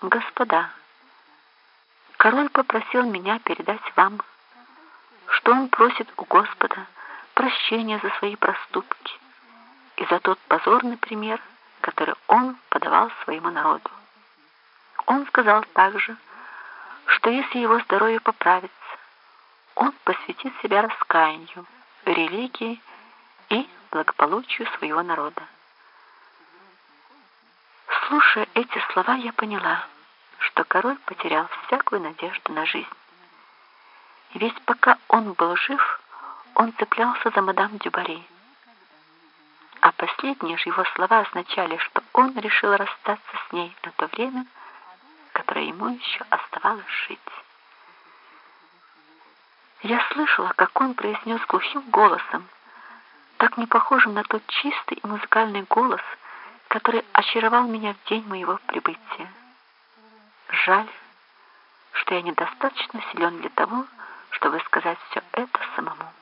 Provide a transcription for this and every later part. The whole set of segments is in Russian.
«Господа, король попросил меня передать вам, что он просит у Господа прощения за свои проступки и за тот позорный пример, который он подавал своему народу. Он сказал также, что если его здоровье поправится, он посвятит себя раскаянию, религии и благополучию своего народа. Слушая эти слова, я поняла, что король потерял всякую надежду на жизнь. Ведь пока он был жив, он цеплялся за мадам Дюбари. А последние же его слова означали, что он решил расстаться с ней на то время, которое ему еще оставалось жить. Я слышала, как он произнес глухим голосом, так не похожим на тот чистый и музыкальный голос, который очаровал меня в день моего прибытия. Жаль, что я недостаточно силен для того, чтобы сказать все это самому.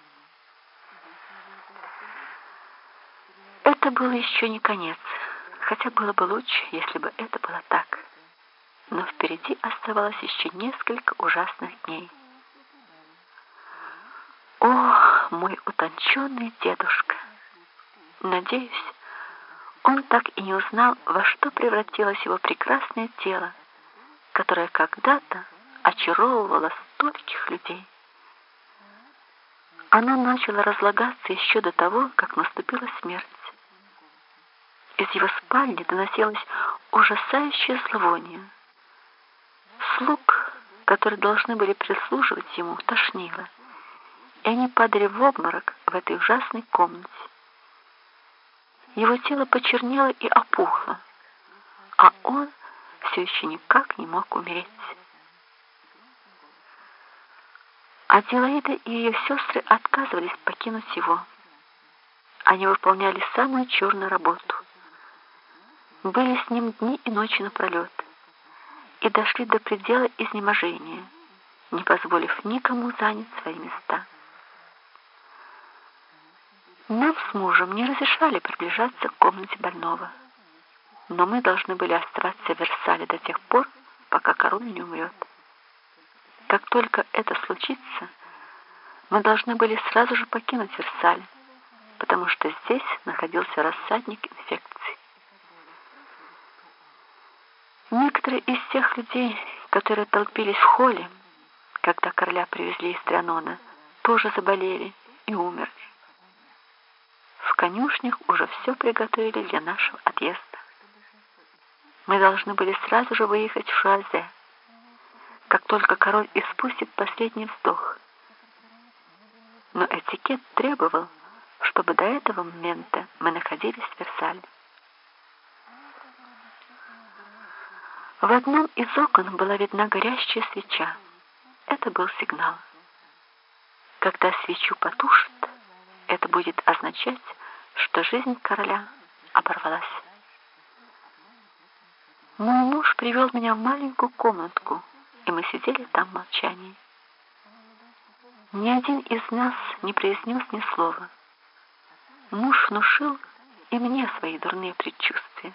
Это был еще не конец, хотя было бы лучше, если бы это было так. Но впереди оставалось еще несколько ужасных дней. О, мой утонченный дедушка! Надеюсь, он так и не узнал, во что превратилось его прекрасное тело, которое когда-то очаровывало стольких людей. Оно начало разлагаться еще до того, как наступила смерть. Из его спальни доносилось ужасающее зловоние. Слуг, которые должны были прислуживать ему, тошнило, и они падали в обморок в этой ужасной комнате. Его тело почернело и опухло, а он все еще никак не мог умереть. Аделаида и ее сестры отказывались покинуть его. Они выполняли самую черную работу. Были с ним дни и ночи напролет и дошли до предела изнеможения, не позволив никому занять свои места. Нам с мужем не разрешали приближаться к комнате больного, но мы должны были оставаться в Версале до тех пор, пока король не умрет. Как только это случится, мы должны были сразу же покинуть Версаль, потому что здесь находился рассадник инфекции. Некоторые из тех людей, которые толпились в холле, когда короля привезли из Трианона, тоже заболели и умерли. Конюшнях уже все приготовили для нашего отъезда. Мы должны были сразу же выехать в Шуазе, как только король испустит последний вздох. Но этикет требовал, чтобы до этого момента мы находились в Версале. В одном из окон была видна горящая свеча. Это был сигнал. Когда свечу потушат, это будет означать, что жизнь короля оборвалась. Мой муж привел меня в маленькую комнатку, и мы сидели там в молчании. Ни один из нас не произнес ни слова. Муж внушил и мне свои дурные предчувствия.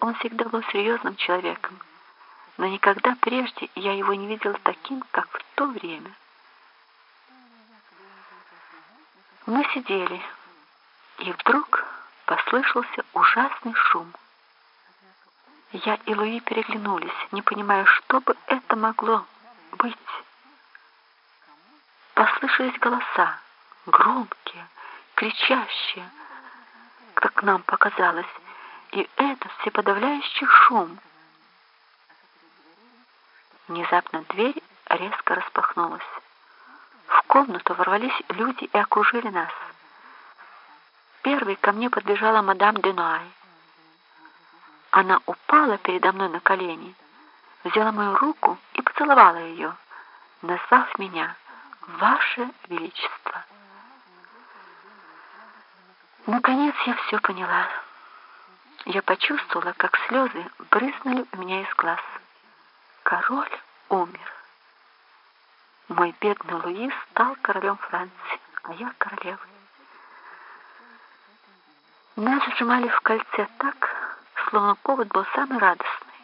Он всегда был серьезным человеком, но никогда прежде я его не видела таким, как в то время. Мы сидели, и вдруг послышался ужасный шум. Я и Луи переглянулись, не понимая, что бы это могло быть. Послышались голоса, громкие, кричащие, как нам показалось, и это всеподавляющий шум. Внезапно дверь резко распахнулась. В комнату ворвались люди и окружили нас. Первой ко мне подбежала мадам Денуай. Она упала передо мной на колени, взяла мою руку и поцеловала ее, назвав меня «Ваше Величество». Наконец я все поняла. Я почувствовала, как слезы брызнули у меня из глаз. Король умер. Мой бедный Луи стал королем Франции, а я королевой. Нас сжимали в кольце так, словно повод был самый радостный.